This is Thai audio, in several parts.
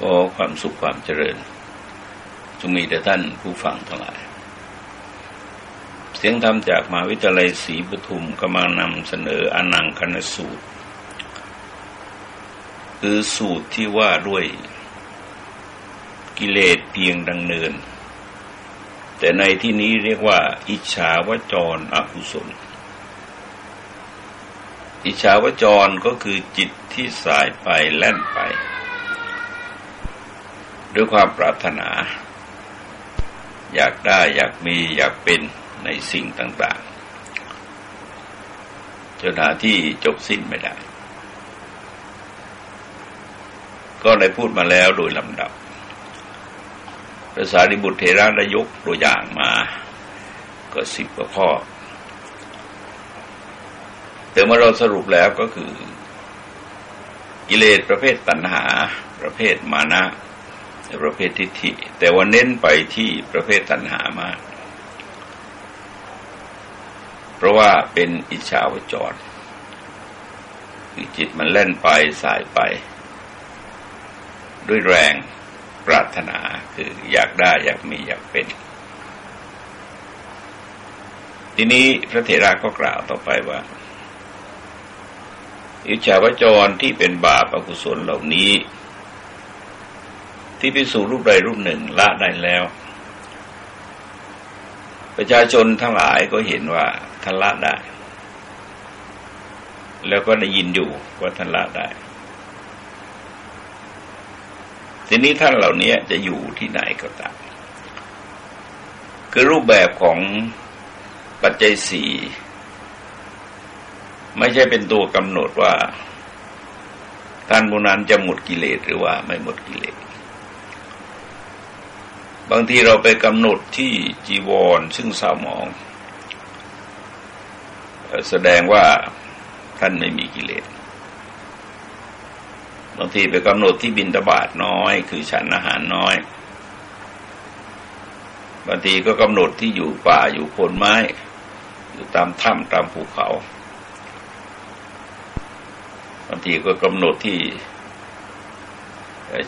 ก็ความสุขความเจริญจงมีแต่ท่านผู้ฟังทั้งหลาย เสียงธรรมจากมหาวิทยาลัยศรีปทุมกำลังนำเสนออนังคณสูตร คือสูตรที่ว่าด้วยกิเลสเพียงดังเนิน แต่ในที่นี้เรียกว่า อิจฉาวจรอกุศล อิจฉาวจรก็คือจิตที่สายไปแล่นไป ด้วยความปรารถนา อยากได้อยากมีอยากเป็นในสิ่งต่างๆจนหาที่จบสิ้นไม่ได้ ก็ได้พูดมาแล้วโดยลำดับภาษาดิบุตรเทระได้ยกตัวอย่างมาก็สิบกว่าข้อแต่เมื่อเราสรุปแล้วก็คือ กิเลสประเภทตัณหา ประเภทมานะ ประเภททิฏฐิ แต่ว่าเน้นไปที่ประเภทตัณหามาก เพราะว่าเป็นอิจฉาวจรคือจิตมันเล่นไปสายไป ด้วยแรงปรารถนาคืออยากได้อยากมีอยากเป็น ทีนี้พระเถระก็กล่าวต่อไปว่าอิจฉาวจรที่เป็นบาปอกุศลเหล่านี้ ที่พิสูจรูปใดรูปหนึ่งละได้แล้ว ประชาชนทั้งหลายก็เห็นว่าท่านละได้ แล้วก็ได้ยินอยู่ว่าท่านละได้ ทีนี้ท่านเหล่านี้จะอยู่ที่ไหนก็ตามคือรูปแบบของปัจจัยสี่ไม่ใช่เป็นตัวกำหนดว่า ท่านผู้นั้นจะหมดกิเลสหรือว่าไม่หมดกิเลส บางทีเราไปกำหนดที่จีวรซึ่งเศร้าหมอง แสดงว่าท่านไม่มีกิเลสบางทีไปกำหนดที่บินตบาทน้อย คือฉันอาหารน้อย บางทีก็กำหนดที่อยู่ป่าอยู่โคนไม้ อยู่ตามถ้ำตามภูเขา บางทีก็กำหนดที่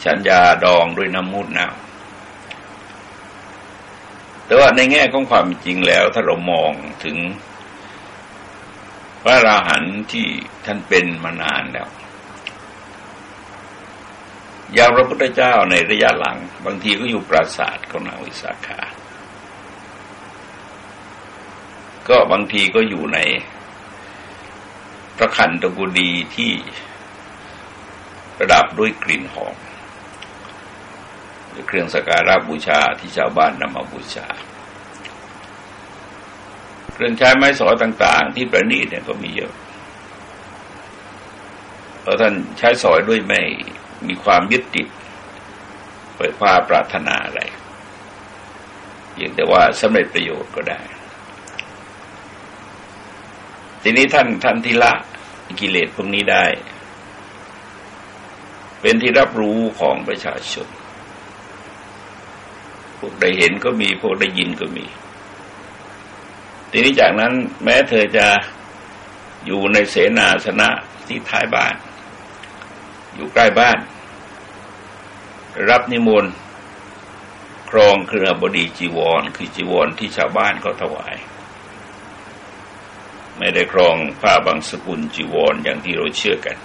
ฉันยาดองด้วยน้ำมูดน้ำ แต่ว่าในแง่ของความจริงแล้ว ถ้าเรามองถึงพระราหันที่ท่านเป็นมานานแล้วอย่างพระพุทธเจ้าในระยะหลัง บางทีก็อยู่ปราสาทของนาวิสาขา ก็บางทีก็อยู่ในพระคันตกุดีที่ประดับด้วยกลิ่นหอม เครื่องสักการะบูชาที่ชาวบ้านนำมาบูชา เครื่องใช้ไม้สอยต่าง ๆ ที่ประณีตเนี่ยก็มีเยอะเพราะท่านใช้สอยด้วยไม่มีความยึดติดเปิดควาปรารถนาอะไรเพียงแต่ว่าสำเร็จประโยชน์ก็ได้ ทีนี้ท่านท่านที่ละกิเลสพวกนี้ได้ เป็นที่รับรู้ของประชาชน พวกได้เห็นก็มี พวกได้ยินก็มี ทีนี้จากนั้นแม้เธอจะอยู่ในเสนาสนะที่ท้ายบ้าน อยู่ใกล้บ้าน รับนิมนต์ครองเครือบดีจีวร คือจีวรที่ชาวบ้านเขาถวาย ไม่ได้ครองผ้าบางสกุลจีวรอย่างที่เราเชื่อกัน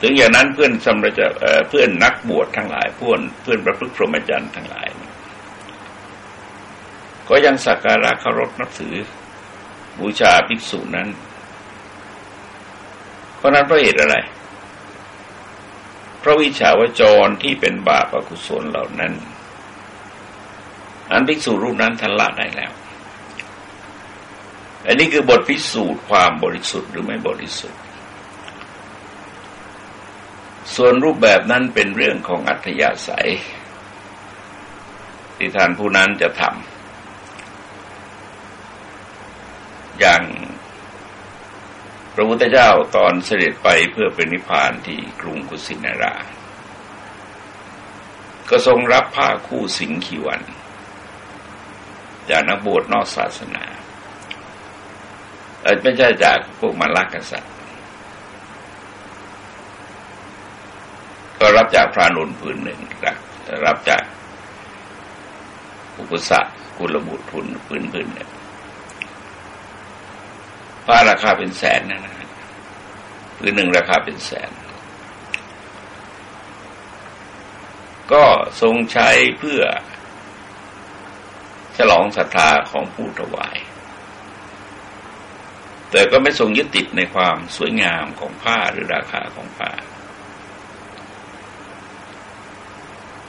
ถึงอย่างนั้นเพื่อนสมรจะเพื่อนนักบวชทั้งหลายเพื่อนเพื่อนประพฤติพรหมจรรย์ทั้งหลาย ก็ยังสักการะเคารพนับถือ บูชาภิกษุนั้นเพราะนั้นเพราะเหตุอะไรพระวิชาวจรที่เป็นบาปอกุศลเหล่านั้น อันภิกษุรูปนั้นทันละได้แล้ว อันนี้คือบทพิสูจน์ความบริสุทธิ์หรือไม่บริสุทธิ์ ส่วนรูปแบบนั้นเป็นเรื่องของอัธยาศัย ที่ท่านผู้นั้นจะทำอย่างพระพุทธเจ้าตอนเสด็จไปเพื่อเป็นนิพพานที่กรุงกุสินารา ก็ทรงรับผ้าคู่สิงขีวัน จากนักบวชนอกศาสนาไม่ใช่จากพวกมาลักกษัตริย์ ก็รับจากพระนุนผืนหนึ่งรับจากอุปสรรคกุลบุตรทุนผืนผืนเนี่ยผ้าราคาเป็นแสนนะนะผืนหนึ่งราคาเป็นแสน ก็ทรงใช้เพื่อ ฉลองศรัทธาของผู้ถวายแต่ก็ไม่ทรงยึดติดในความสวยงามของผ้าหรือราคาของผ้า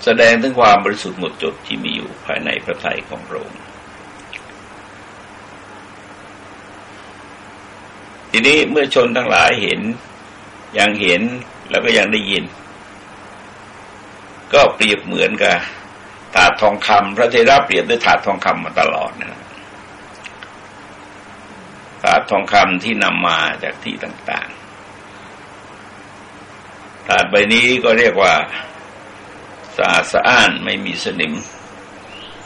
แสดงถึงความบริสุทธิ์หมดจดที่มีอยู่ภายในพระทัยของพระองค์ทีนี้เมื่อชนทั้งหลายเห็นยังเห็นแล้วก็ยังได้ยิน ก็เปรียบเหมือนกับถาดทองคำพระเทระเปรียบด้วยถาดทองคำมาตลอดนะถาดทองคำที่นำมาจากที่ต่างๆถาดใบนี้ก็เรียกว่า สะอาดสะอ้านไม่มีสนิม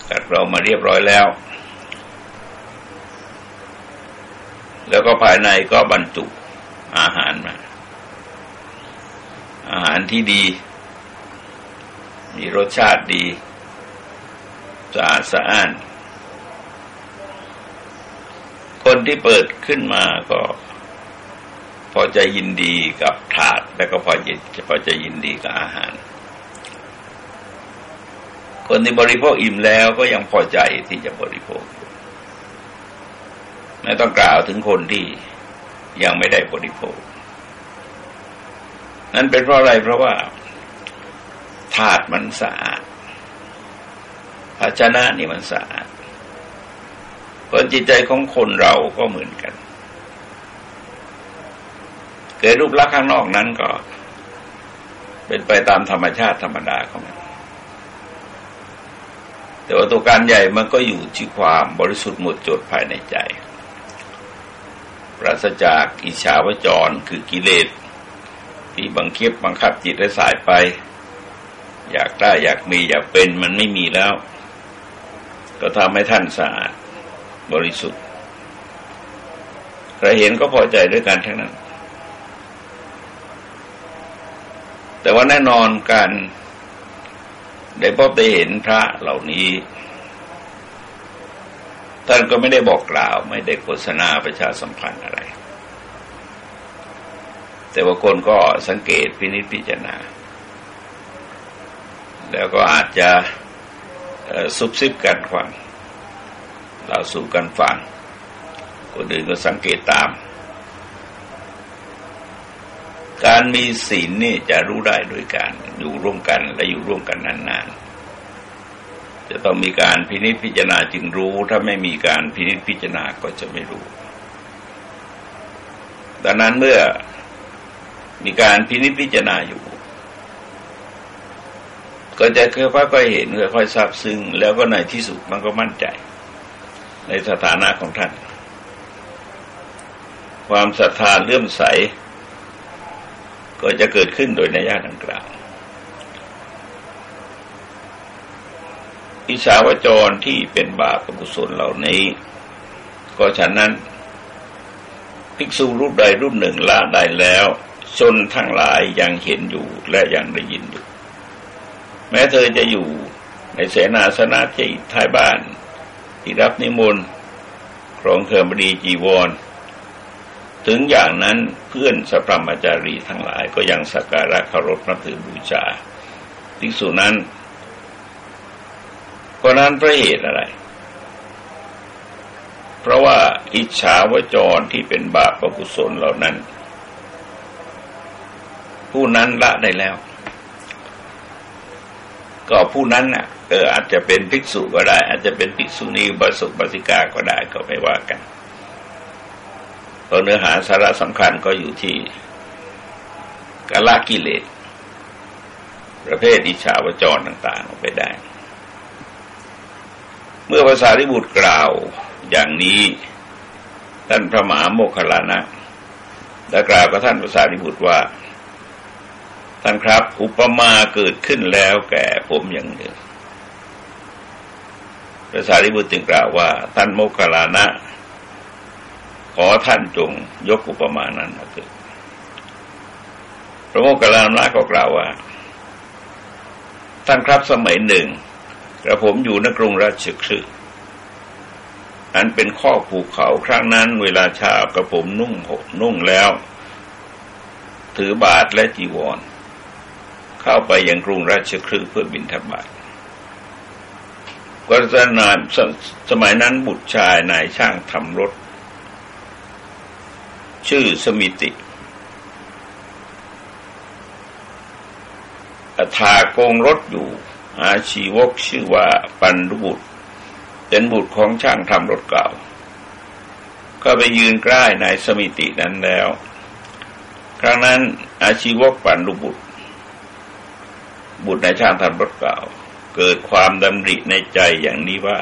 กัดเรามาเรียบร้อยแล้ว แล้วก็ภายในก็บรรจุอาหารมา อาหารที่ดี มีรสชาติดีสะอาดสะอ้าน คนที่เปิดขึ้นมาก็พอจะยินดีกับถาด แล้วก็พอจะพอจะยินดีกับอาหาร คนที่บริโภคอิ่มแล้วก็ยังพอใจที่จะบริโภคไม่ต้องกล่าวถึงคนที่ยังไม่ได้บริโภค นั่นเป็นเพราะอะไรเพราะว่าถาดมันสะอาดภาชนะนี่มันสะอาดเพราะจิตใจของคนเราก็เหมือนกัน เกิดรูปลักษณ์ข้างนอกนั้นก็เป็นไปตามธรรมชาติธรรมดาของมัน แต่ว่าตัวการใหญ่มันก็อยู่ที่ความบริสุทธิ์หมดจดภายในใจ ปราศจากอิจฉาวจรคือกิเลสที่บังคับบังคับจิตและสายไป อยากได้อยากมีอยากเป็นมันไม่มีแล้ว ก็ทำให้ท่านสะอาดบริสุทธิ์ใครเห็นก็พอใจด้วยกันทั้งนั้น แต่ว่าแน่นอนการ ได้พบได้เห็นพระเหล่านี้ ท่านก็ไม่ได้บอกกล่าว ไม่ได้โฆษณาประชาสัมพันธ์อะไร แต่ว่าคนก็สังเกตพินิจพิจารณา แล้วก็อาจจะซุบซิบกันฟังเราสู่กันฟังคนอื่นก็สังเกตตาม การมีศีลนี่จะรู้ได้โดยการอยู่ร่วมกันและอยู่ร่วมกันนานๆ จะต้องมีการพินิจพิจารณาจึงรู้ ถ้าไม่มีการพินิจพิจารณาก็จะไม่รู้ ดังนั้นเมื่อมีการพินิจพิจารณาอยู่ ก็จะค่อยๆเห็นค่อยๆทราบซึ้งแล้วก็ในที่สุดมันก็มั่นใจ ในสถานะของท่าน ความศรัทธาเลื่อมใส ก็จะเกิดขึ้นโดยนญาติดังกล่าวอิสาวจรที่เป็นบาปกุศลเหล่านี้ ก็ฉะนั้น ภิกษุรูปใดรูปหนึ่งละได้แล้วชนทั้งหลายยังเห็นอยู่และยังได้ยินอยู่ แม้เธอจะอยู่ในเสนาสนะที่ท้ายบ้าน ที่รับนิมนต์ครองเครือมดีจีวร ถึงอย่างนั้นเพื่อนสัพพมจารีทั้งหลายก็ยังสักการะเคารพนับถือบูชาภิกษุนั้นเพราะนั้นพระเหตุอะไร เพราะว่าอิจฉาวจรที่เป็นบาปอกุศลเหล่านั้น ผู้นั้นละได้แล้ว ก็ผู้นั้นน่ะเอออาจจะเป็นภิกษุก็ได้ อาจจะเป็นภิกษุณีบาสุบาสิกาก็ได้ก็ไม่ว่ากัน เพราะเนื้อหาสาระสำคัญก็อยู่ที่กาลกิเลสประเภทอิชาวจรต่าง ๆ ออกไปได้ เมื่อภาษาริบุตรกล่าวอย่างนี้ ท่านพระมหาโมคคลานะได้กล่าวกับท่านภาษาริบุตรว่า ท่านครับ อุปมาเกิดขึ้นแล้วแก่ผมอย่างหนึ่งระสารีบุตรจึงกล่าวว่า ท่านโมคคลานะ ขอท่านจงยกอุปมานั้นมาเกิดพระโมคคัลลานะก็กล่าวว่า ท่านครับสมัยหนึ่งกระผมอยู่ในกรุงราชคฤห์อันเป็นข้อภูเขาครั้งนั้น เวลาเช้ากระผมนุ่งหนุ่งแล้ว ถือบาทและจีวร เข้าไปยังกรุงราชคฤห์เพื่อบินทบาทก็จะนานสสมัยนั้นบุตรชายนายช่างทำรถ ชื่อสมิติถาโกงรถอยู่อาชีวกชื่อว่าปันรุบุตร เป็นบุตรของช่างทำรถเก่า ก็ไปยืนใกล้นายสมิตินั้นแล้ว ครั้งนั้นอาชีวกปันรุบุตร บุตรนายช่างทำรถเก่า เกิดความดำริในใจอย่างนี้ว่า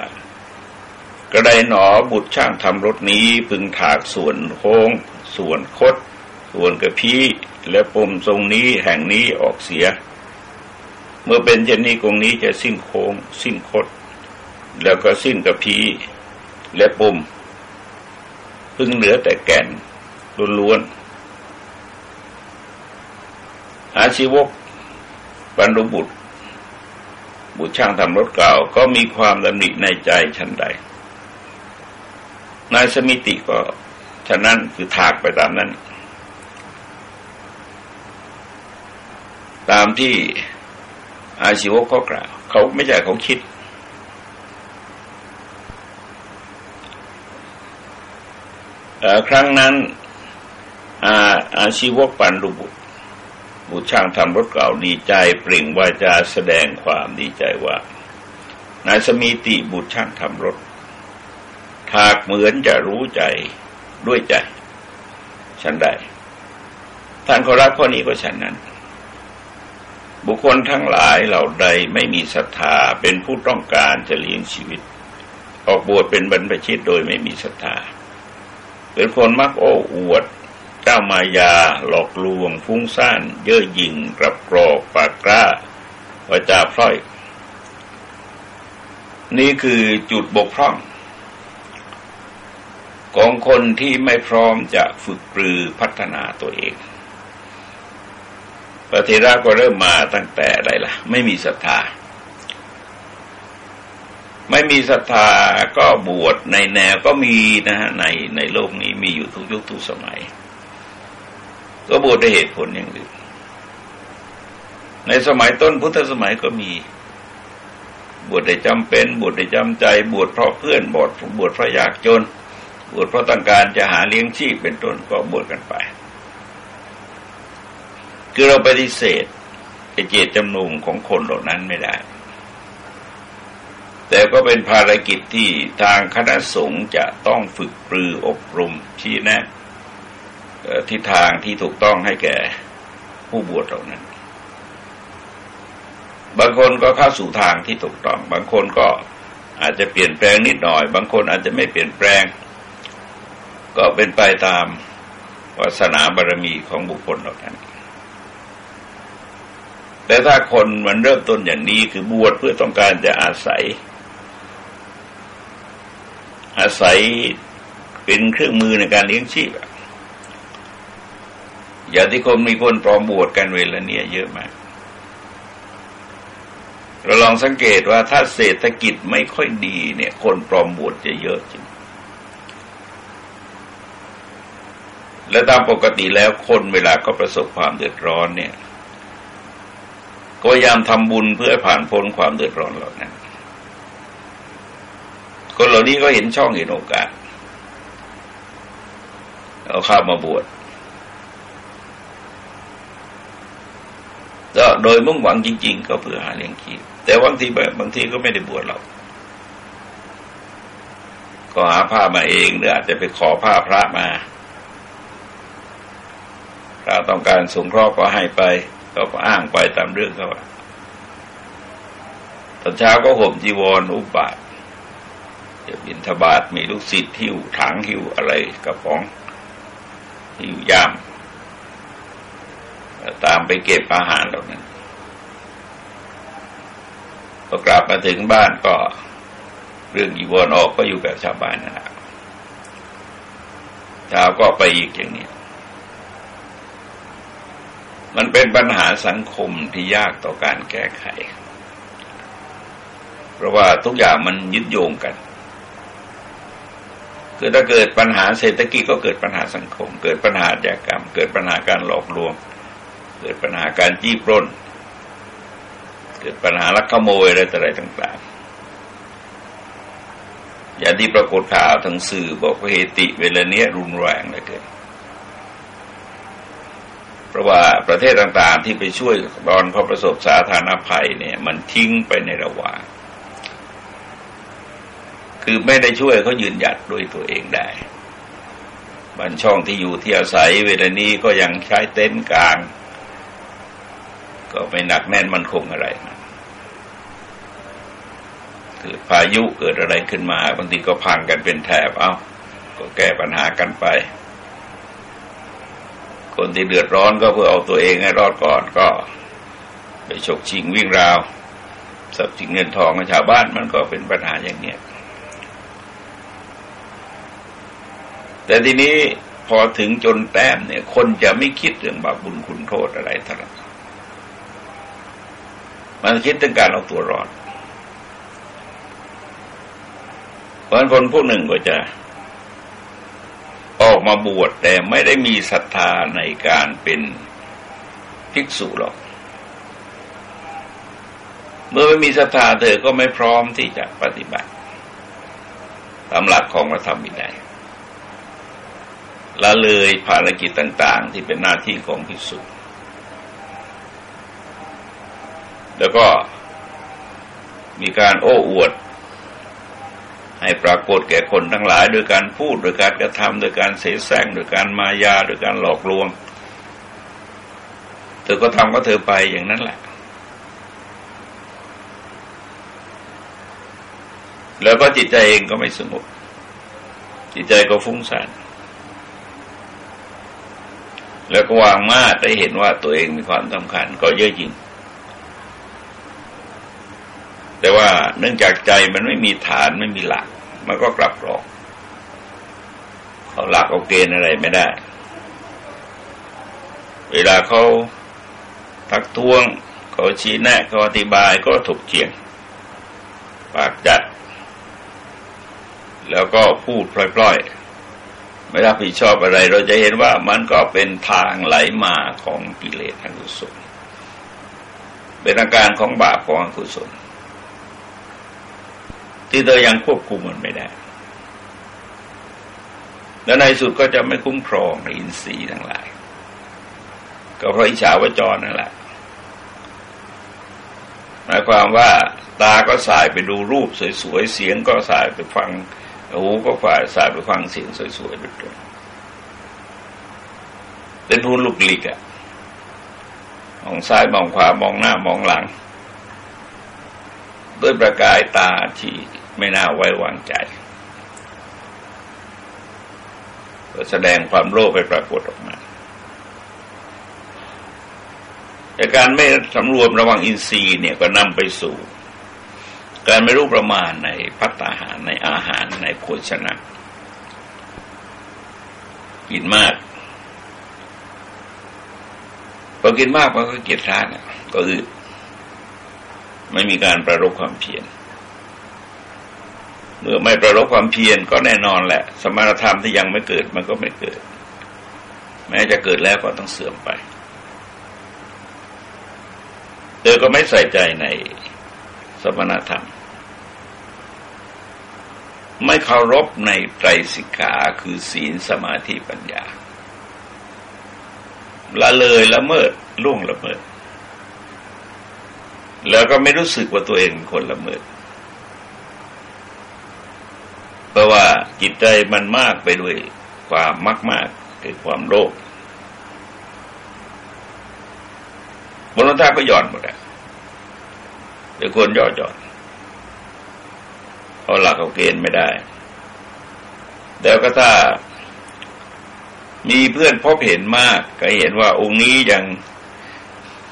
กระไดหนอบุตรช่างทำรถนี้พึงถากส่วนโค้ง ส่วนคด ส่วนกระพี้และปมทรงนี้แห่งนี้ออกเสีย เมื่อเป็นเช่นนี้กงนี้จะสิ้นโค้งสิ้นคด แล้วก็สิ้นกระพี้และปมพึ่งเหลือแต่แก่นล้วนๆอาชีวกบรรลุบุตร บุตรช่างทำรถเก่าก็มีความดำริในใจชั้นใด นายสมิติก็ ฉะนั้นคือถากไปตามนั้น ตามที่อาชีวะเขากล่าว เขาไม่ใช่เขาคิด ครั้งนั้นอาอาชีวกปันรุบุตรบุตรช่างทำรถเก่าดีใจ เปล่งวาจาแสดงความดีใจว่านายสมีติบุตรช่างทำรถหากเหมือนจะรู้ใจ ด้วยใจฉันได้ท่านขารักข้อนี้ก็ฉันนั้น บุคคลทั้งหลายเหล่าใดไม่มีศรัทธาเป็นผู้ต้องการจะเลี้ยงชีวิต ออกบวชเป็นบรรพชิตโดยไม่มีศรัทธาเป็นคนมักโอ้อวด เจ้ามายาหลอกลวง ฟุ้งซ่านเย่อหยิ่งกรับกรอกปากกล้าวาจาพร่อย นี่คือจุดบกพร่อง ของคนที่ไม่พร้อมจะฝึกปรือพัฒนาตัวเองพระเทระก็เริ่มมาตั้งแต่อะไรล่ะ ไม่มีศรัทธา ไม่มีศรัทธาก็บวชในแนวก็มีนะฮะในในโลกนี้มีอยู่ทุกยุคทุกสมัย ก็บวชด้วยเหตุผลอย่างอื่นในสมัยต้นพุทธสมัยก็มี บวชได้จำเป็น บวชได้จำใจ บวชเพราะเพื่อนบวชบวชเพราะอยากจน บวชเพราะต้องการจะหาเลี้ยงชีพเป็นต้นก็บวชกันไป คือเราปฏิเสธไอเจตจำนงของคนเหล่านั้นไม่ได้ แต่ก็เป็นภารกิจที่ทางคณะสงฆ์จะต้องฝึกปรืออบรมชี้แนะทิศทางที่ถูกต้องให้แก่ผู้บวชเหล่านั้น บางคนก็เข้าสู่ทางที่ถูกต้อง บางคนก็อาจจะเปลี่ยนแปลงนิดหน่อย บางคนอาจจะไม่เปลี่ยนแปลง ก็เป็นไปตามวาสนาบารมีของบุคคลเหล่านั้น แต่ถ้าคนมันเริ่มต้นอย่างนี้คือบวชเพื่อต้องการจะอาศัย อาศัยเป็นเครื่องมือในการเลี้ยงชีพอย่างที่คนมีคนปลอมบวชกันเวลาเนี้ยเยอะมาก เราลองสังเกตว่าถ้าเศรษฐกิจไม่ค่อยดีเนี่ย คนปลอมบวชจะเยอะจริง และตามปกติแล้วคนเวลาก็ประสบความเดือดร้อนเนี่ย ก็พยายามทำบุญเพื่อผ่านพ้นความเดือดร้อนเหล่านั้น คนเหล่านี้ก็เห็นช่องเห็นโอกาส เอาข้ามาบวชก็โดยมุ่งหวังจริง ๆ ก็เพื่อหาเลี้ยงชีพแต่บางทีบบบางทีก็ไม่ได้บวชหรอกก็หาผ้ามาเองหรืออาจจะไปขอผ้าพระมา พระต้องการสงเคราะห์ก็ให้ไป ก็อ้างไปตามเรื่องเขาตอนเช้าก็ห่มจีวรอุบาทจะบินทบาทมีลูกศิษย์หิวถังหิ้วอะไรกระป๋องหิวยามตามไปเก็บอาหารเหล่านั้นพอกลับมาถึงบ้านก็เรื่องจีวรออกก็อยู่กับชาวบ้านนั่นแหละเช้าก็ไปอีกอย่างนี้ มันเป็นปัญหาสังคมที่ยากต่อการแก้ไข เพราะว่าทุกอย่างมันยึดโยงกัน คือถ้าเกิดปัญหาเศรษฐกิจก็เกิดปัญหาสังคม เกิดปัญหาแยกรรม เกิดปัญหาการหลอกลวง เกิดปัญหาการจี้ปล้น เกิดปัญหาลักขโมยอะไรต่ออะไรต่างๆ อย่างที่ปรากฏข่าวทางสื่อบอกว่าเหติเวลาเนี้ยรุนแรงเหลือเกิน เพราะว่าประเทศต่างๆที่ไปช่วยตอนเขาประสบสาธารณภัยเนี่ย มันทิ้งไปในระหว่าง คือไม่ได้ช่วยเขายืนหยัดด้วยตัวเองได้บันช่องที่อยู่ที่อาศัยเวลานี้ก็ยังใช้เต็นท์กลาง ก็ไม่หนักแน่นมันคงอะไรนะคือพายุเกิดอะไรขึ้นมาบางทีก็พังกันเป็นแถบเอา้า ก็แก้ปัญหากันไป คนที่เดือดร้อนก็เพื่อเอาตัวเองให้รอดก่อนก็ ไปฉกชิงวิ่งราวทรัพย์สินเงินทองของชาวบ้านมันก็เป็นปัญหาอย่างเนี้ยแต่ทีนี้พอถึงจนแต้มเนี่ย คนจะไม่คิดเรื่องบาปบุญคุณโทษอะไรเท่าไหร่มันคิดถึงการเอาตัวรอด เพราะคนพวกหนึ่งก็จะ ออกมาบวชแต่ไม่ได้มีศรัทธาในการเป็นภิกษุหรอก เมื่อไม่มีศรัทธาเธอก็ไม่พร้อมที่จะปฏิบัติตามหลักของพระธรรมวินัยละเลยภารกิจต่าง ๆ ที่เป็นหน้าที่ของภิกษุแล้วก็มีการโอ้อวด ให้ปรากฏแก่คนทั้งหลาย โดยการพูดโดยการกระทำโดยการเสแสร้งโดยการมายาโดยการหลอกลวง เธอก็ทำก็เธอไปอย่างนั้นแหละ แล้วก็จิตใจเองก็ไม่สงบจิตใจก็ฟุ้งซ่านแล้วก็วางมาได้เห็นว่าตัวเองมีความสำคัญก็เยอะจริง แต่ว่าเนื่องจากใจมันไม่มีฐานไม่มีหลัก มันก็กลับหลอกเขาหลักเอาเกณฑ์อะไรไม่ได้ เวลาเขาทักท้วงเขาชี้แนะเขาอธิบายก็ถูกเฉียง ปากจัด แล้วก็พูดพล่อยๆ ไม่รับผิดชอบอะไร เราจะเห็นว่ามันก็เป็นทางไหลมาของกิเลสอกุศลเป็นอาการของบาปของอกุศล ที่เธอยังควบคุมมันไม่ได้ แล้วในสุดก็จะไม่คุ้มครองในอินทรีย์ทั้งหลาย ก็เพราะอิจฉาวจรนั่นแหละหมายความว่าตาก็สายไปดูรูปสวยๆ เสียงก็สายไปฟัง หูก็ฝ่ายสายไปฟังเสียงสวยๆด้วยเป็นทุนลุกลิกอะมองซ้ายมองขวามองหน้ามองหลัง ด้วยประกายตาที่ ไม่น่าไว้วางใจแสดงความโลภไปปรากฏออกมาแต่การไม่สำรวมระวังอินทรีย์เนี่ยก็นำไปสู่ การไม่รู้ประมาณในพัตตาหารในอาหารในโภชนะกินมากพอกินมากมันก็เกียดร้านก็อืดไม่มีการประรบความเพียร เมื่อไม่ประรบความเพียรก็แน่นอนแหละ สมณธรรมที่ยังไม่เกิดมันก็ไม่เกิด แม้จะเกิดแล้วก็ต้องเสื่อมไปเธอก็ไม่ใส่ใจในสมณธรรม ไม่เคารพในไตรสิกขาคือศีลสมาธิปัญญา ละเลยละเมิดล่วงละเมิด แล้วก็ไม่รู้สึกว่าตัวเองเป็นคนละเมิด เพราะว่าจิตใจมันมากไปด้วยความมากมากคือความโลภบนรท่าก็หย่อนหมดอะเดี๋ยวควรย่อหย่อนเอาหลักเอาเกณฑ์ไม่ได้แล้วก็ถ้ามีเพื่อนพบเห็นมาก ก็เห็นว่าองค์นี้ยัง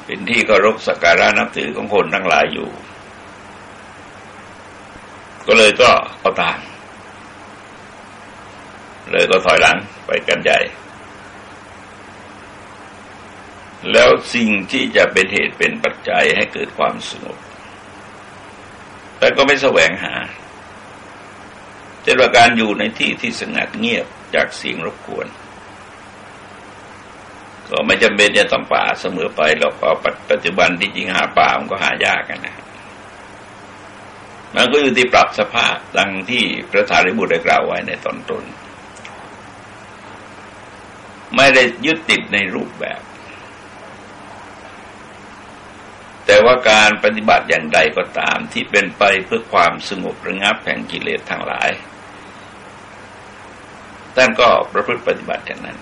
เป็นที่เคารพสักการะนับถือของคนทั้งหลายอยู่ ก็เลยก็เอาตาม เลยก็ถอยหลังไปกันใหญ่ แล้วสิ่งที่จะเป็นเหตุเป็นปัจจัยให้เกิดความสงบแต่ก็ไม่แสวงหาเช่นว่าการอยู่ในที่ที่สงัดเงียบจากเสียงรบกวน ก็ไม่จำเป็นจะต้องป่าเสมอไปเราก็ปัจจุบันที่จริงหาป่ามันก็หายากกันนะมันก็อยู่ที่ปรับสภาพดังที่พระสารีบุตรได้กล่าวไว้ในตอนต้น ไม่ได้ยึดติดในรูปแบบ แต่ว่าการปฏิบัติอย่างใดก็ตามที่เป็นไปเพื่อความสงบระงับแห่งกิเลสทั้งหลายท่านก็ประพฤติปฏิบัติอย่างนั้น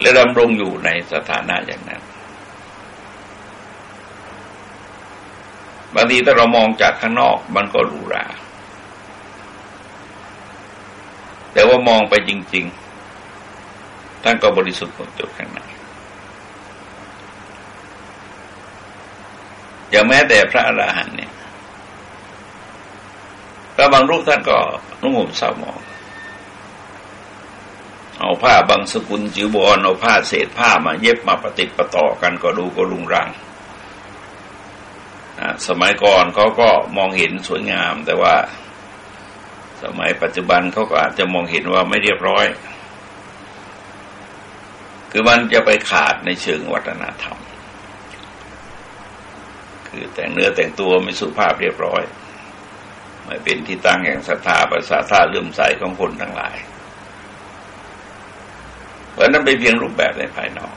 และดำรงอยู่ในสถานะอย่างนั้นบางทีถ้าเรามองจากข้างนอกมันก็หรูหราแต่ว่ามองไปจริง ๆ ท่านก็บริสุทธิ์หมดจดข้างในอย่างแม้แต่พระอราหันต์เนี่ยพระบางรูปท่านก็นุ่งห่มเศร้าหมองเอาผ้าบางสกุลจิวบอลเอาผ้าเศษผ้ามาเย็บมาประติดประต่อกันก็ดูก็รุงรังสมัยก่อนเขาก็มองเห็นสวยงาม แต่ว่า สมัยปัจจุบันเขาก็อาจจะมองเห็นว่าไม่เรียบร้อย คือมันจะไปขาดในเชิงวัฒนธรรม คือแต่งเนื้อแต่งตัวไม่สุภาพเรียบร้อยไม่เป็นที่ตั้งแห่งศรัทธาภาษาท่าเลื่อมใสของคนทั้งหลายเพราะนั้นเป็นเพียงรูปแบบในภายนอก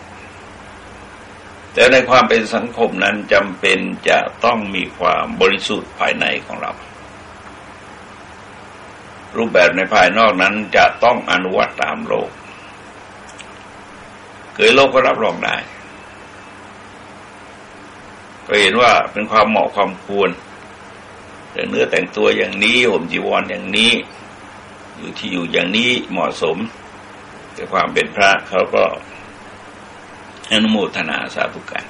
แต่ในความเป็นสังคมนั้นจำเป็นจะต้องมีความบริสุทธิ์ภายในของเรา รูปแบบในภายนอกนั้นจะต้องอนุวัตตามโลก เคยโลกก็รับรองได้ ก็เห็นว่าเป็นความเหมาะความควรแต่เนื้อแต่งตัวอย่างนี้ห่มจีวรออย่างนี้ อยู่ที่อยู่อย่างนี้เหมาะสมแต่ความเป็นพระเขาก็อนุโมทนาสาธุการ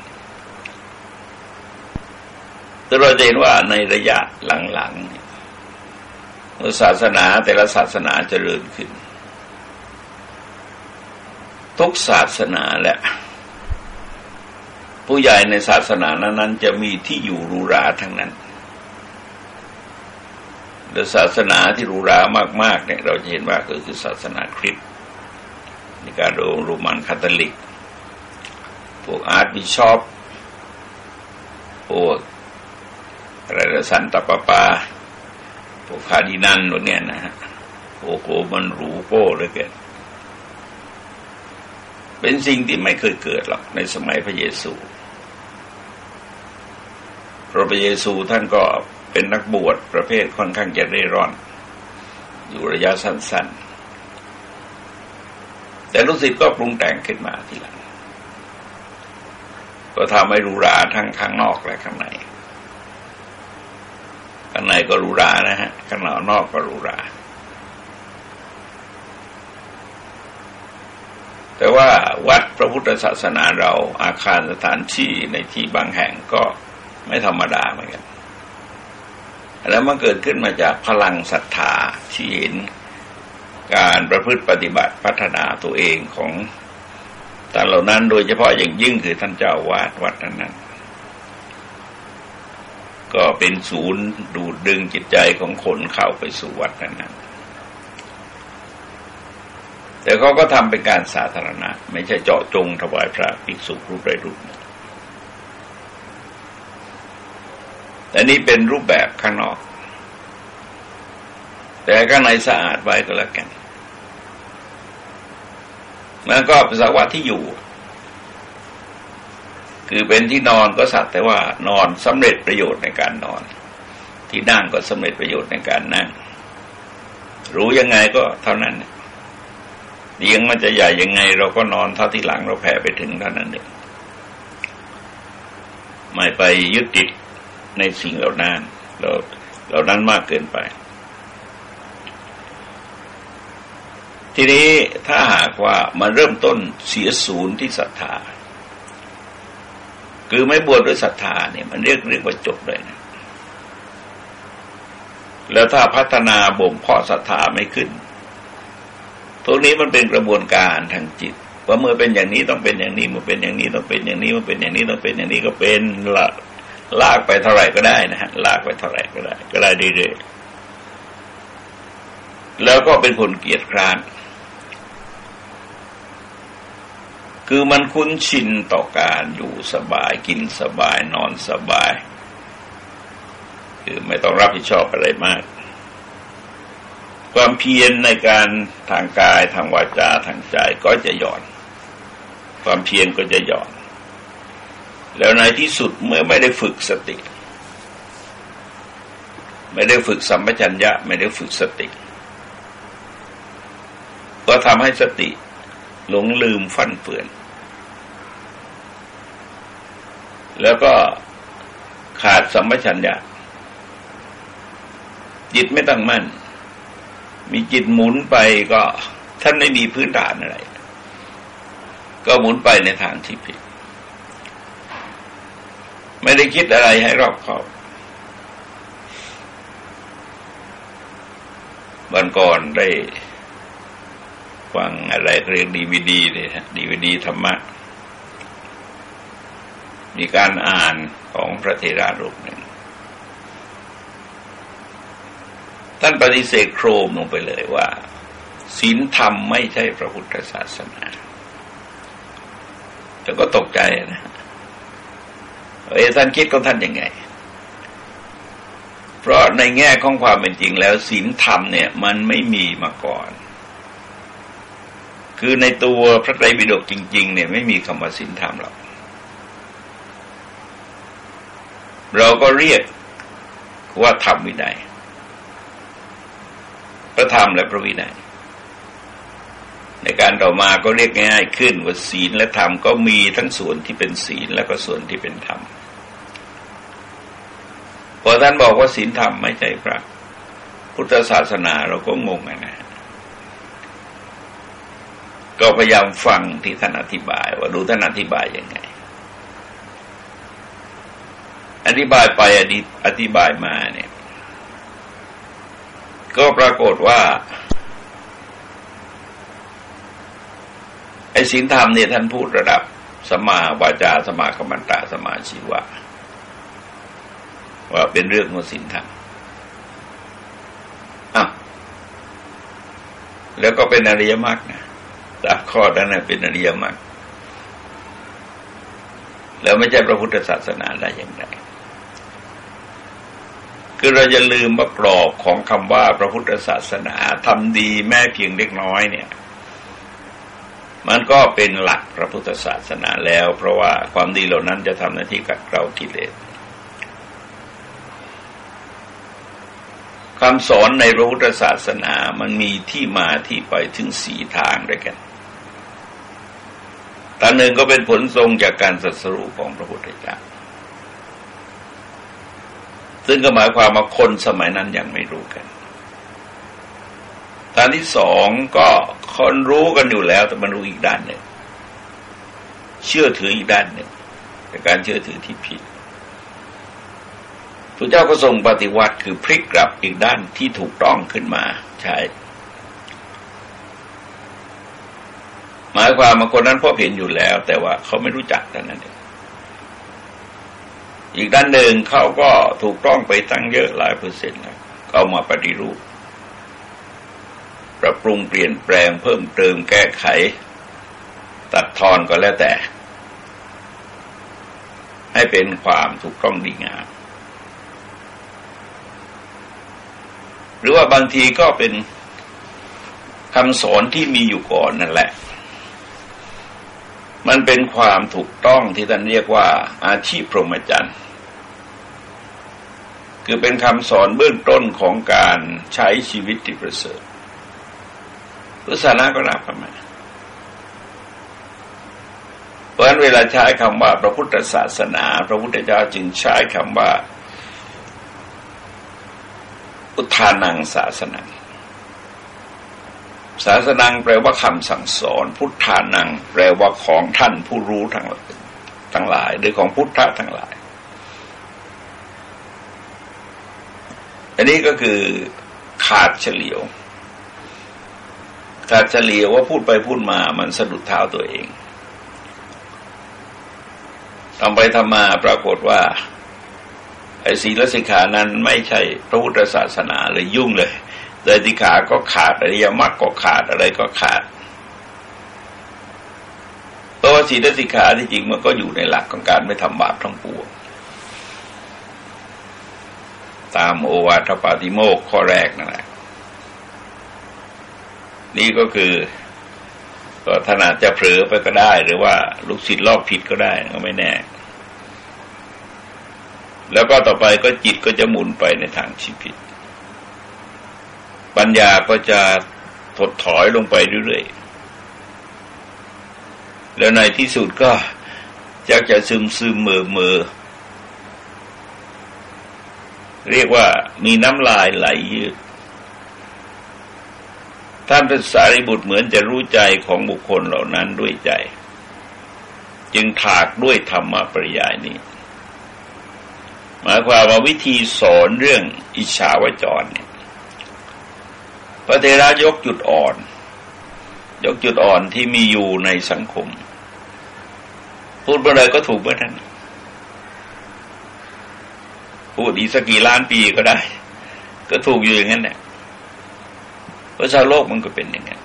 แต่เราเห็นว่าในระยะหลังๆศาสนาแต่ละศาสนาจเจริญขึ้น ทุกศาสนาแหละ ผู้ใหญ่ในศาสนานั้นจะมีที่อยู่รูราทั้งนั้นแต่ศาสนาที่รูรามากๆเนี่ยเราจะเห็นว่าก็คือศาสนาคริสต์ในการโดรูมันคาทอลิก พวกอาร์ตบิชอปพวกอะไรละสันตปปา พวกคาดินันพวกเนี้ยนะฮะโอ้โหมันหรูโก้เลยเกิน เป็นสิ่งที่ไม่เคยเกิดหรอกในสมัยพระเยซูพระพระเยซูท่านก็เป็นนักบวชประเภทค่อนข้างจะเร่ร่อน อยู่ระยะสั้นๆ แต่ลูกศิษย์ก็ปรุงแต่งขึ้นมาทีหลัง ก็ทำให้รูราทั้งข้างนอกและข้างใน ข้างในก็รูรานะฮะ ข้างนอกก็รูรา แต่ว่าวัดพระพุทธศาสนาเราอาคารสถานที่ในที่บางแห่งก็ไม่ธรรมดาเหมือนกัน แล้วมันเกิดขึ้นมาจากพลังศรัทธาที่เห็นการประพฤติปฏิบัติพัฒนาตัวเองของท่านเหล่านั้นโดยเฉพาะอย่างยิ่งคือท่านเจ้าวาดวัดนั้นนั้นก็เป็นศูนย์ดูดดึงจิตใจของคนเข้าไปสู่วัดนั้นนั้น แต่เขาก็ทำเป็นการสาธารณะ ไม่ใช่เจาะจงถวายพระภิกษุรูปใดรูปแต่นี้เป็นรูปแบบข้างนอก แต่ข้างในสะอาดไว้ก็แล้วกันมันก็เป็นสวัสดิ์ที่อยู่ คือเป็นที่นอนก็สักแต่ว่านอนสำเร็จประโยชน์ในการนอน ที่นั่งก็สำเร็จประโยชน์ในการนั่ง รู้ยังไงก็เท่านั้น เตียงมันจะใหญ่ยังไง เราก็นอนเท่าที่หลังเราแผ่ไปถึงเท่านั้นเองไม่ไปยึดติดในสิ่งเหล่านั้นเราเหล่านั้นมากเกินไป ทีนี้ถ้าหากว่ามันเริ่มต้นเสียศูนย์ที่ศรัทธา คือไม่บวชด้วยศรัทธาเนี่ยมันเรียกเรียกว่าจบเลยนะแล้วถ้าพัฒนาบ่มเพาะศรัทธาไม่ขึ้น พวกนี้มันเป็นกระบวนการทางจิตว่าเมื่อเป็นอย่างนี้ต้องเป็นอย่างนี้เมื่อเป็นอย่างนี้ต้องเป็นอย่างนี้เมื่อเป็นอย่างนี้ต้องเป็นอย่างนี้ก็เป็นละลากไปเท่าไหร่ก็ได้นะฮะลากไปเท่าไหร่ก็ได้ ก็ได้เรื่อยๆแล้วก็เป็นคนเกียจคร้านคือมันคุ้นชินต่อการอยู่สบายกินสบายนอนสบาย คือไม่ต้องรับผิดชอบอะไรมาก ความเพียรในการทางกายทางวาจาทางใจก็จะหย่อน ความเพียรก็จะหย่อน แล้วในที่สุดเมื่อไม่ได้ฝึกสติ ไม่ได้ฝึกสัมปชัญญะ ไม่ได้ฝึกสติ ก็ทำให้สติหลงลืมฟันเฟือน แล้วก็ขาดสัมปชัญญะจิตไม่ตั้งมั่น มีจิตหมุนไปก็ท่านไม่มีพื้นฐานอะไร ก็หมุนไปในทางที่ผิด ไม่ได้คิดอะไรให้รอบคอบวันก่อนได้ฟังอะไรเรียกดีวีดีเลยฮะดีวีดีธรรมะ มีการอ่านของพระเทรารูปหนึ่ง ท่านปฏิเสธโครมลงไปเลยว่าศีลธรรมไม่ใช่พระพุทธศาสนาแต่ก็ตกใจนะเอท่านคิดของท่านยังไง เพราะในแง่ของความเป็นจริงแล้วศีลธรรมเนี่ยมันไม่มีมาก่อน คือในตัวพระไตรปิฎกจริง ๆ เนี่ยไม่มีคำว่าศีลธรรมหรอก เราก็เรียกว่าธรรมวินัย ระธรรมและพระวินัยในการต่อมาก็เรียกง่ายขึ้นว่าศีลและธรรมก็มีทั้งส่วนที่เป็นศีลและก็ส่วนที่เป็นธรรมพอท่านบอกว่าศีลธรรมไม่ใช่พระ พุทธศาสนาเราก็งงนะก็พยายามฟังที่ท่านอธิบาย ว่าดูท่านอธิบายยังไง อธิบายไปอดีอธิบายมาเนี่ย ก็ปรากฏว่า ไอ้ศีลธรรมเนี่ยท่านพูดระดับสมาวาจาสมาคมันตะสมาชีวะ ว่าเป็นเรื่องของศีลธรรมอะแล้วก็เป็นอริยมรรคนะตามข้อนั้นเป็นอริยมรรคแล้วไม่ใช่พระพุทธศาสนาได้อย่างไร คือเราจะลืมว่ากรอบของคำว่าพระพุทธศาสนาทำดีแม้เพียงเล็กน้อยเนี่ย มันก็เป็นหลักพระพุทธศาสนาแล้ว เพราะว่าความดีเหล่านั้นจะทำหน้าที่กัดเกลากิเลสคำสอนในพระพุทธศาสนามันมีที่มาที่ไปถึงสีทางด้วยกันตาหนึ่งก็เป็นผลทรงจากการสัสรุของพระพุทธเจ้า ซึ่งก็หมายความว่าคนสมัยนั้นยังไม่รู้กันทางที่สองก็คนรู้กันอยู่แล้ว แต่มันรู้อีกด้านหนึ่ง เชื่อถืออีกด้านหนึ่งแต่การเชื่อถือที่ผิดพระเจ้าก็ทรงปฏิวัติคือพลิกกลับอีกด้านที่ถูกต้องขึ้นมา ใช่หมายความว่าคนนั้นพบเห็นอยู่แล้ว แต่ว่าเขาไม่รู้จักแต่นั้นเอง อีกด้านหนึ่งเขาก็ถูกต้องไปตั้งเยอะหลายเปอร์เซ็นต์แล้วเอามาปฏิรูป ปรับปรุงเปลี่ยนแปลงเพิ่มเติมแก้ไข ตัดทอนก็แล้วแต่ ให้เป็นความถูกต้องดีงามหรือว่าบางทีก็เป็นคำสอนที่มีอยู่ก่อนนั่นแหละ มันเป็นความถูกต้องที่ท่านเรียกว่า อาชีพพรหมจรรย์คือเป็นคำสอนเบื้องต้นของการใช้ชีวิตที่ประเสริฐพุทธศาสนาก็รับมาเพราะฉะนั้นเวลาใช้คำว่า พระพุทธศาสนา พระพุทธเจ้าจึงใช้คำว่า อุทานังศาสนา ศาสนังแปลว่าคำสั่งสอน พุทธานัง แปลว่าของท่านผู้รู้ทั้งทั้งหลาย หรือของพุทธะทั้งหลาย อันนี้ก็คือขาดเฉลียว ขาดเฉลียวว่าพูดไปพูดมามันสะดุดเท้าตัวเองทำไปทำมาปรากฏว่า ไอ้ศีลสิกขานั้นไม่ใช่พระพุทธศาสนาเลยยุ่งเลย เลยสิกขาก็ขาดอริยมรรคก็ขาดอะไรก็ขาดเพราะว่าศีลสิกขาที่จริงมันก็อยู่ในหลักของการไม่ทำบาปทั้งปวงตามโอวาทปาติโมกข้อแรกนั่นแหละนี่ก็คือก็ถนาดจะเผลอไปก็ได้ หรือว่าลูกศิษย์ลอกผิดก็ได้ก็ไม่แน่ แล้วก็ต่อไปก็จิตก็จะหมุนไปในทางชีวิต ปัญญาก็จะถดถอยลงไปเรื่อยๆ แล้วในที่สุดก็จะจะซึมซึมเมือเมือเรียกว่ามีน้ำลายไหลยืด ท่านพระสารีบุตรเหมือนจะรู้ใจของบุคคลเหล่านั้นด้วยใจ จึงถากด้วยธรรมปริยายนี้ หมายความว่าวิธีสอนเรื่องอิชาวจรเนี่ย พระเทระยกจุดอ่อน ยกจุดอ่อนที่มีอยู่ในสังคม พูดเมื่อไรก็ถูกเมื่อนั้นพูดอีกสักกี่ล้านปีก็ได้ ก็ถูกอยู่อย่างนั้นแหละพระชาวโลกมันก็เป็นอย่างนี้น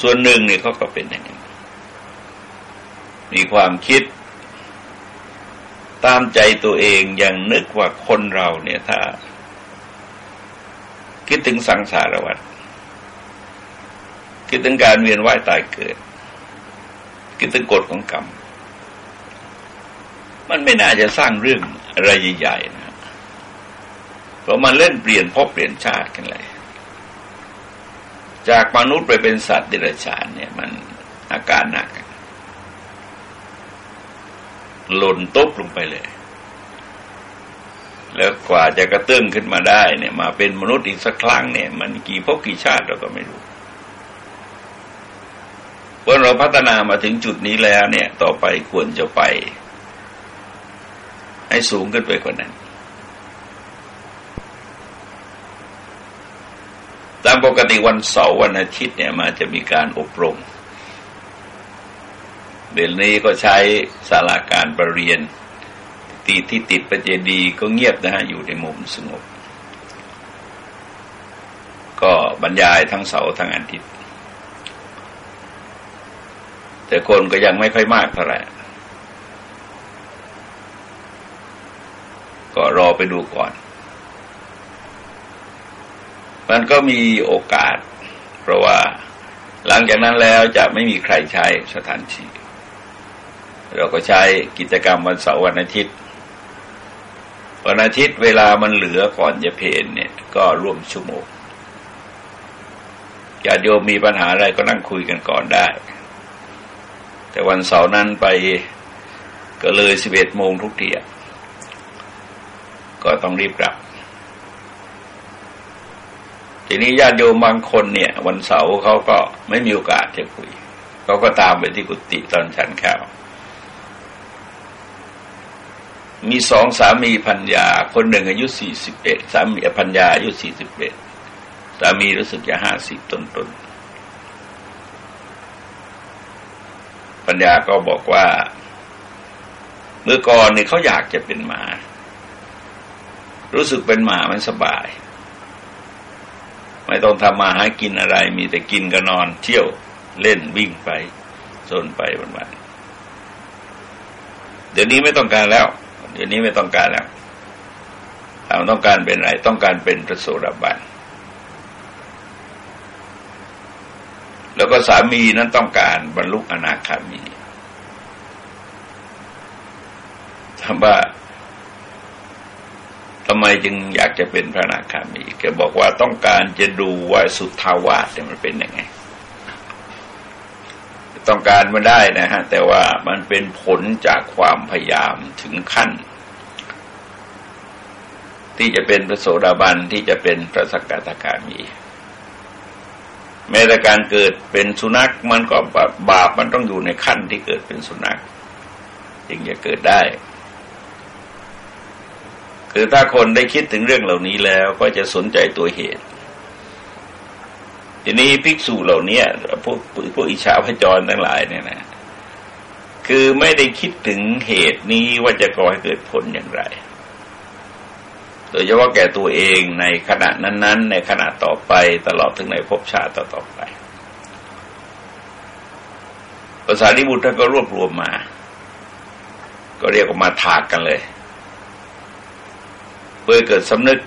ส่วนหนึ่งเนี่ยเขาก็เป็นอย่างนี้นมีความคิดตามใจตัวเองอย่างนึกว่าคนเราเนี่ยถ้า คิดถึงสังสารวัฏคิดถึงการเวียนว่ายตายเกิด คิดถึงกฎของกรรม มันไม่น่าจะสร้างเรื่องอะไรใหญ่ๆนะเพราะมันเล่นเปลี่ยนพบเปลี่ยนชาติกันเลยจากมนุษย์ไปเป็นสัตว์เดรัจฉานเนี่ย มันอาการหนักหล่นตบลงไปเลย แล้วกว่าจะกระตื้งขึ้นมาได้เนี่ย มาเป็นมนุษย์อีกสักครั้งเนี่ย มันกี่พบกี่ชาติเราก็ไม่รู้เมื่อเราพัฒนามาถึงจุดนี้แล้วเนี่ย ต่อไปควรจะไป ให้สูงขึ้นไปกว่านั้น ตามปกติวันเสาร์วันอาทิตย์เนี่ยมาจะมีการอบรมเดี๋ยวนี้ก็ใช้สาราการประเรียน ตีที่ติดประเจดีก็เงียบนะฮะอยู่ในมุมสงบ ก็บรรยายทั้งเสาร์ทั้งอาทิตย์ แต่คนก็ยังไม่ค่อยมากเท่าไหร่ก็รอไปดูก่อน มันก็มีโอกาส เพราะว่าหลังจากนั้นแล้วจะไม่มีใครใช้สถานที่ เราก็ใช้กิจกรรมวันเสาร์วันอาทิตย์ วันอาทิตย์เวลามันเหลือก่อนจะเพนเนี่ย ก็ร่วมชั่วโมงญาติโยมมีปัญหาอะไรก็นั่งคุยกันก่อนได้ แต่วันเสาร์นั้นไปก็เลยสิบเอ็ดโมงทุกทีก็ต้องรีบกลับ ทีนี้ญาติโยมบางคนเนี่ย วันเสาร์เขาก็ไม่มีโอกาสจะคุย เขาก็ตามไปที่กุฏิตอนฉันข้าว มีสองสามีพัญญาคนหนึ่งอายุสี่สิบเอ็ดสามีพัญญาอายุสี่สิบเอ็ดสามีรู้สึกจะห้าสิบต้นต้นปัญญาก็บอกว่า เมื่อก่อนเนี่ยเขาอยากจะเป็นหมา รู้สึกเป็นหมามันสบาย ไม่ต้องทำมาหากินอะไร มีแต่กินก็นอนเที่ยวเล่นวิ่งไปโซนไปวันๆเดี๋ยวนี้ไม่ต้องการแล้ว เดี๋ยวนี้ไม่ต้องการแล้วเราต้องการเป็นอะไร ต้องการเป็นพระโสดาบันแล้วก็สามีนั้นต้องการบรรลุอนาคามีถามว่าทำไมจึงอยากจะเป็นพระอนาคามีแกบอกว่าต้องการจะดูว่าสุทธาวาสเนี่ยมันเป็นยังไง ต้องการมาได้นะฮะแต่ว่ามันเป็นผลจากความพยายามถึงขั้น ที่จะเป็นพระโสดาบันที่จะเป็นพระสกทาคามี แม้แต่การเกิดเป็นสุนัขมันก็บาปมันต้องอยู่ในขั้นที่เกิดเป็นสุนัขจึงจะเกิดได้ คือถ้าคนได้คิดถึงเรื่องเหล่านี้แล้วก็จะสนใจตัวเหตุ ทีนี้ภิกษุเหล่านี้พวกพวกอิชาพจรทั้งหลายเนี่ยนะคือไม่ได้คิดถึงเหตุนี้ว่าจะก่อให้เกิดผลอย่างไร โดยเฉพาะแก่ตัวเองในขณะนั้น ๆ ในขณะต่อไปตลอดถึงในภพชาติต่อๆไปภาษาลิบุตรท่านก็รวบรวมมา ก็เรียกว่ามาถากกันเลย เพื่อเกิดสำนึก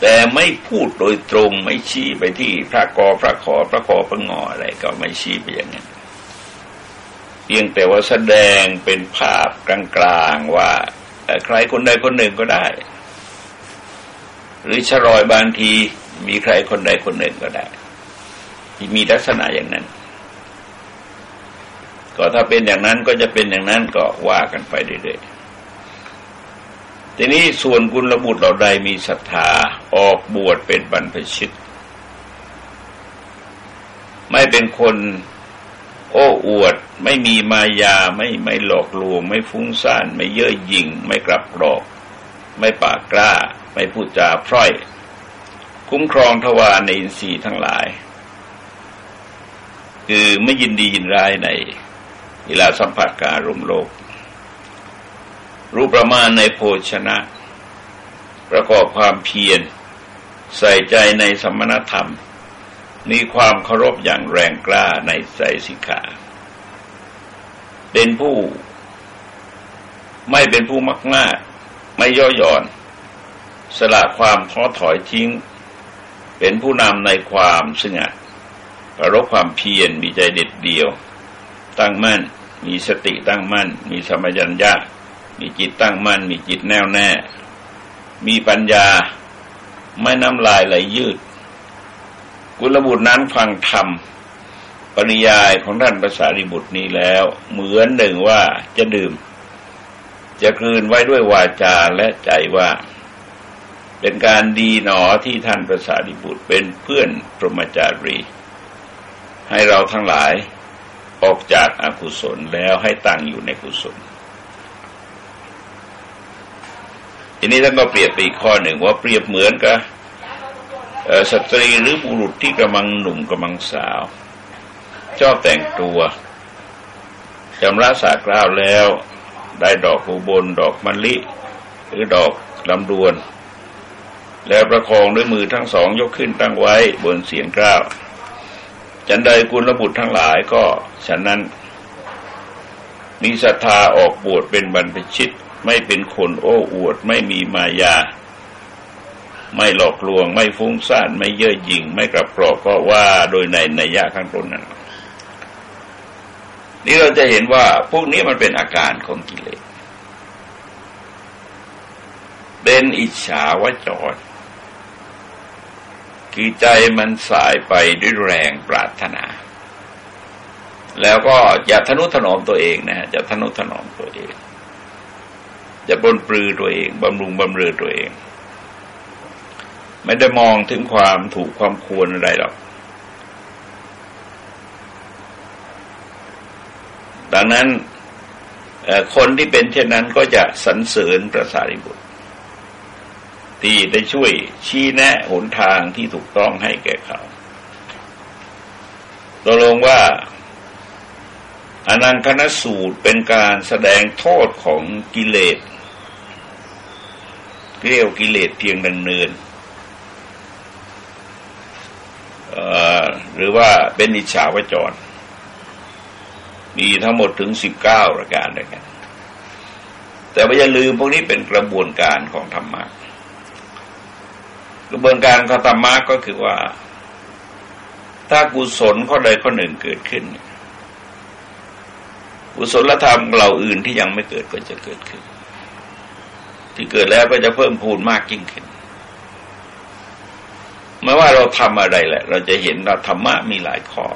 แต่ไม่พูดโดยตรงไม่ชี้ไปที่พระกอพระขอพระขอพระงออะไรก็ไม่ชี้ไปอย่างนั้นเพียงแต่ว่าแสดงเป็นภาพกลางๆว่าใครคนใดคนหนึ่งก็ได้ หรือชรอยบางทีมีใครคนใดคนหนึ่งก็ได้ ที่มีลักษณะอย่างนั้น ก็ถ้าเป็นอย่างนั้นก็จะเป็นอย่างนั้นก็ว่ากันไปเรื่อยๆ ทีนี้ส่วนกุลบุตรเราใดมีศรัทธาออกบวชเป็นบรรพชิต ไม่เป็นคนโอ้อวด ไม่มีมายาไม่ไม่หลอกลวง ไม่ฟุ้งซ่านไม่เย่อหยิ่ง ไม่กลับกรอก ไม่ปากกล้า ไม่พูดจาพร่อย คุ้มครองทวารในอินทรีย์ทั้งหลาย คือไม่ยินดียินร้ายในเวลาสัมผัสการรมโลก รู้ประมาณในโภชนะ ประกอบความเพียร ใส่ใจในสมณธรรม มีความเคารพอย่างแรงกล้าในใจสิกขาเป็นผู้ ไม่เป็นผู้มักง่าไม่ย่อหย่อน สละความท้อถอยทิ้ง เป็นผู้นำในความสงบเคารพความเพียรมีใจเด็ดเดียว ตั้งมั่น มีสติตั้งมั่น มีสมัญญา มีจิตตั้งมั่นมีจิตแน่วแน่ มีปัญญาไม่น้ำลายไหลยืด กุลบุตรนั้นฟังธรรมปริยายของท่านภาษาริบุตรนี้แล้ว เหมือนหนึ่งว่าจะดื่ม จะคืนไว้ด้วยวาจาและใจว่า เป็นการดีหนอที่ท่านภาษาริบุตรเป็นเพื่อนพรหมจารี ให้เราทั้งหลายออกจากอากุศลแล้วให้ตั้งอยู่ในกุศล ทีนี้ท่านก็เปรียบไปอีกข้อหนึ่งว่าเปรียบเหมือนกับสตรีหรือบุรุษที่กำลังหนุ่มกำลังสาว ชอบแต่งตัวจำระสากล้าวแล้ว ได้ดอกหูบนดอกมะลิ หรือดอกลำดวน แล้วประคองด้วยมือทั้งสองยกขึ้นตั้งไว้บนเสียงกล้าวจันใดกุลบุตรทั้งหลายก็ฉะนั้น มีศรัทธาออกบวชเป็นบรรพชิต ไม่เป็นคนโอ้อวด ไม่มีมายา ไม่หลอกลวง ไม่ฟุ้งซ่าน ไม่เย่อหยิ่ง ไม่กลับกรอกก็ว่าโดยในในยะข้างต้นนั้นนี่เราจะเห็นว่าพวกนี้มันเป็นอาการของกิเลส เป็นอิจฉาวจรคือใจมันสายไปด้วยแรงปรารถนา แล้วก็อย่าทนุถนอมตัวเองนะจะทนุถนอมตัวเอง จะบนปลือตัวเองบำรุงบำเรอตัวเอง ไม่ได้มองถึงความถูกความควรอะไรหรอกดังนั้นคนที่เป็นเช่นนั้นก็จะสรรเสริญพระสารีบุตร ที่ได้ช่วยชี้แนะหนทางที่ถูกต้องให้แก่เขาตกลงว่าอนังคณสูตรเป็นการแสดงโทษของกิเลส เรียวกิเลสเพียงดังเนินหรือว่าเป็นอิจฉาวจร มีทั้งหมดถึงสิบเก้าประการด้วยกัน แต่ไม่อย่าลืมพวกนี้เป็นกระบวนการของธรรมะกระบวนการของธรรมะก็คือว่า ถ้ากุศลข้อใดข้อหนึ่งเกิดขึ้นกุศลธรรมเหล่าอื่นที่ยังไม่เกิดก็จะเกิดขึ้น ที่เกิดแล้วก็จะเพิ่มพูนมากยิ่งขึ้นไม่ว่าเราทำอะไรแหละ เราจะเห็นเราธรรมะมีหลายข้อ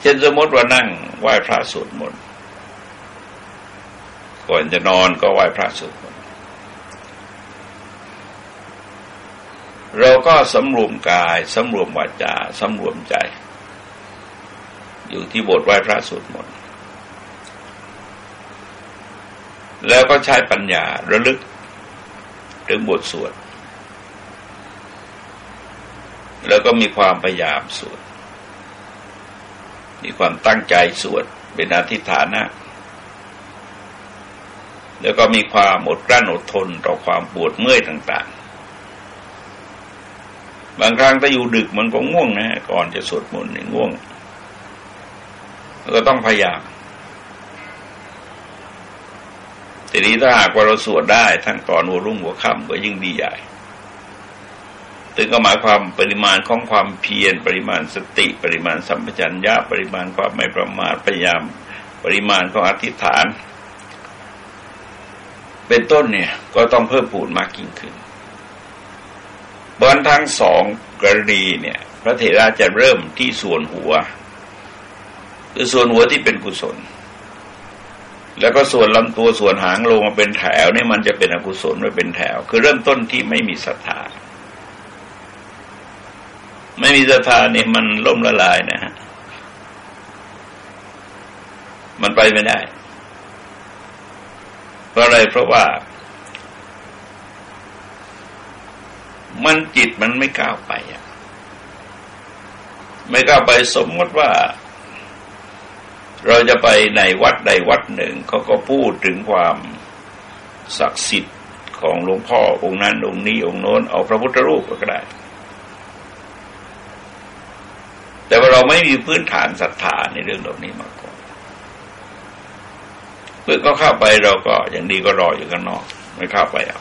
เช่นสมมติว่านั่งไหว้พระสวดมนต์ก่อนจะนอนก็ไหว้พระสวดมนต์เราก็สำรวมกายสำรวมวาจาสำรวมใจ อยู่ที่บทไหว้พระสวดมนต์ แล้วก็ใช้ปัญญาระลึกถึงบทสวด แล้วก็มีความพยายามสวด มีความตั้งใจสวดเป็นอธิฐานะแแล้วก็มีความอดกลั้นอดทนต่อความปวดเมื่อยต่าง ๆ บางครั้งถ้าอยู่ดึกมันก็ง่วงนะก่อนจะสวดมนต์ง่วงก็ต้องพยายาม ทีนี้ถ้าหากว่าเราสวดได้ทั้งตอนหัวรุ่งหัวค่ำก็ยิ่งดีใหญ่ถึงก็หมายความปริมาณของความเพียรปริมาณสติ ปริมาณสัมปชัญญะปริมาณความไม่ประมาทพยายาม ปริมาณของอธิษฐาน เป็นต้นเนี่ยก็ต้องเพิ่มปูนมากยิ่งขึ้นบนทั้งสองกรณีเนี่ย พระเถระจะเริ่มที่ส่วนหัว คือส่วนหัวที่เป็นกุศล แล้วก็ส่วนลำตัวส่วนหางลงมาเป็นแถวนี่มันจะเป็นอกุศลไม่เป็นแถว คือเริ่มต้นที่ไม่มีศรัทธาไม่มีศรัทธาเนี่ยมันล่มละลายนะฮะมันไปไม่ได้ เพราะอะไรเพราะว่า มันจิตมันไม่ก้าวไปอะไม่ก้าวไปสมมติว่า เราจะไปในวัดใดวัดหนึ่งเขาก็พูดถึงความศักดิ์สิทธิ์ของหลวงพ่อองค์นั้นองค์นี้องค์โน้นเอาพระพุทธรูปก็ได้ แต่ว่าเราไม่มีพื้นฐานศรัทธาในเรื่องเหล่านี้มาก่อนเมื่อก็เข้าไปเราก็อย่างดีก็รออยู่ข้างนอก ไม่เข้าไปเอา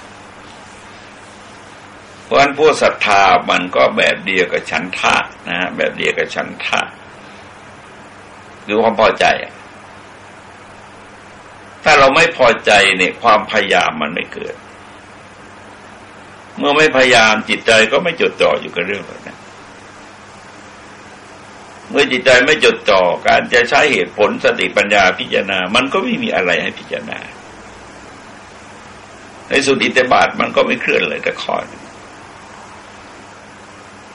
เพราะฉะนั้นพวกศรัทธามันก็แบบเดียวกับฉันทะนะฮะแบบเดียวกับฉันทะ คือความพอใจ ถ้าเราไม่พอใจเนี่ยความพยายามมันไม่เกิด เมื่อไม่พยายามจิตใจก็ไม่จดจ่ออยู่กับเรื่องนั้นเมื่อจิตใจไม่จดจ่อการจะใช้เหตุผลสติปัญญาพิจารณา มันก็ไม่มีอะไรให้พิจารณา ในสุดอิตบาทมันก็ไม่เคลื่อนเลยแต่ข้อ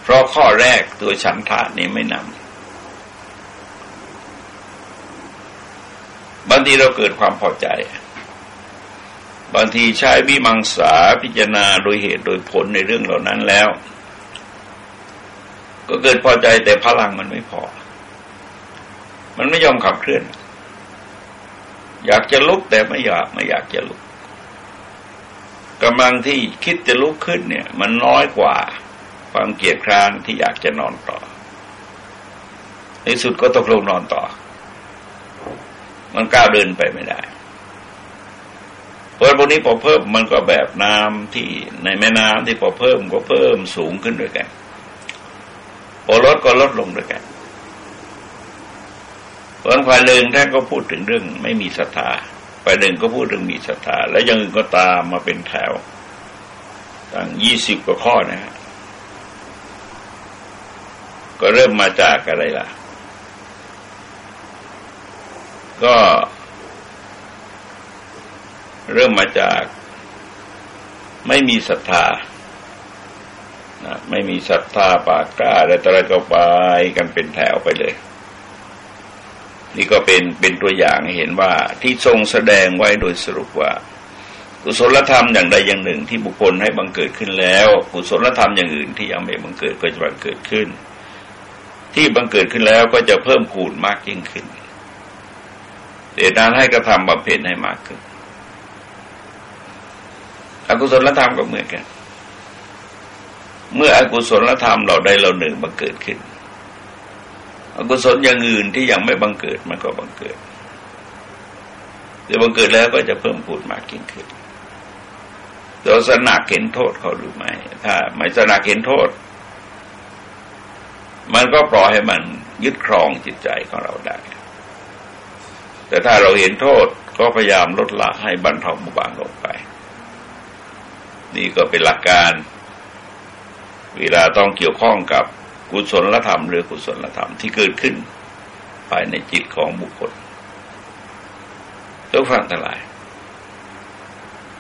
เพราะข้อแรกตัวฉันทะนี่ไม่นำ บางทีเราเกิดความพอใจ บางทีใช้วิมังสาพิจารณาโดยเหตุโดยผลในเรื่องเหล่านั้นแล้ว ก็เกิดพอใจแต่พลังมันไม่พอ มันไม่ยอมขับเคลื่อน อยากจะลุกแต่ไม่อยากไม่อยากจะลุกกำลังที่คิดจะลุกขึ้นเนี่ย มันน้อยกว่าความเกียดคร้านที่อยากจะนอนต่อ ในสุดก็ตกลงนอนต่อ มันก้าวเดินไปไม่ได้เพราะพวกนี้พอเพิ่มมันก็แบบน้ำที่ในแม่น้ำที่พอเพิ่มก็เพิ่มสูงขึ้นด้วยกันพอลดก็ลดลงด้วยกันเพราะฝ่ายหนึ่งท่านก็พูดถึงเรื่องไม่มีศรัทธาฝ่ายหนึ่งก็พูดเรื่องมีศรัทธาแล้วยังอื่นก็ตามมาเป็นแถวตั้งยี่สิบกว่าข้อนะฮะก็เริ่มมาจากอะไรล่ะ ก็ เริ่มมาจากไม่มีศรัทธานะไม่มีศรัทธาปากกล้าอะไรต่ออะไรก็ไปกันเป็นแถวไปเลย นี่ก็เป็นเป็นตัวอย่างให้เห็นว่าที่ทรงแสดงไว้โดยสรุปว่า กุศลธรรมอย่างใดอย่างหนึ่งที่บุคคลให้บังเกิดขึ้นแล้ว กุศลธรรมอย่างอื่นที่ยังไม่บังเกิดก็จะบังเกิดขึ้น ที่บังเกิดขึ้นแล้วก็จะเพิ่มพูนมากยิ่งขึ้น เดชนั้นให้กระทำบำเพ็ญให้มากขึ้น อกุศลธรรมก็เหมือนกัน เมื่ออกุศลธรรมเราได้เราหนึ่งบังเกิดขึ้น อกุศลอย่างอื่นที่ยังไม่บังเกิดมันก็บังเกิดแต่บังเกิดแล้วก็จะเพิ่มพูดมากยิ่งขึ้นเราสนักเห็นโทษเขาหรือไม่ ถ้า ไม่สนักเห็นโทษ มันก็ปล่อยให้มันยึดครองจิตใจของเราได้ แต่ถ้าเราเห็นโทษก็พยายามลดละให้บรรเทาบาบางลงไป นี่ก็เป็นหลักการ เวลาต้องเกี่ยวข้องกับกุศลธรรมหรือกุศลธรรมที่เกิดขึ้น ภายในจิตของบุคคลทุกฟังทั้งหลาย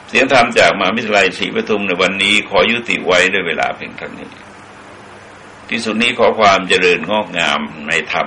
เสียงธรรมจากมหาวิทยาลัยศรีปทุมในวันนี้ขอยุติไว้ด้วยเวลาเพียงเท่านี้ ที่สุดนี้ขอความเจริญงอกงามในธรรม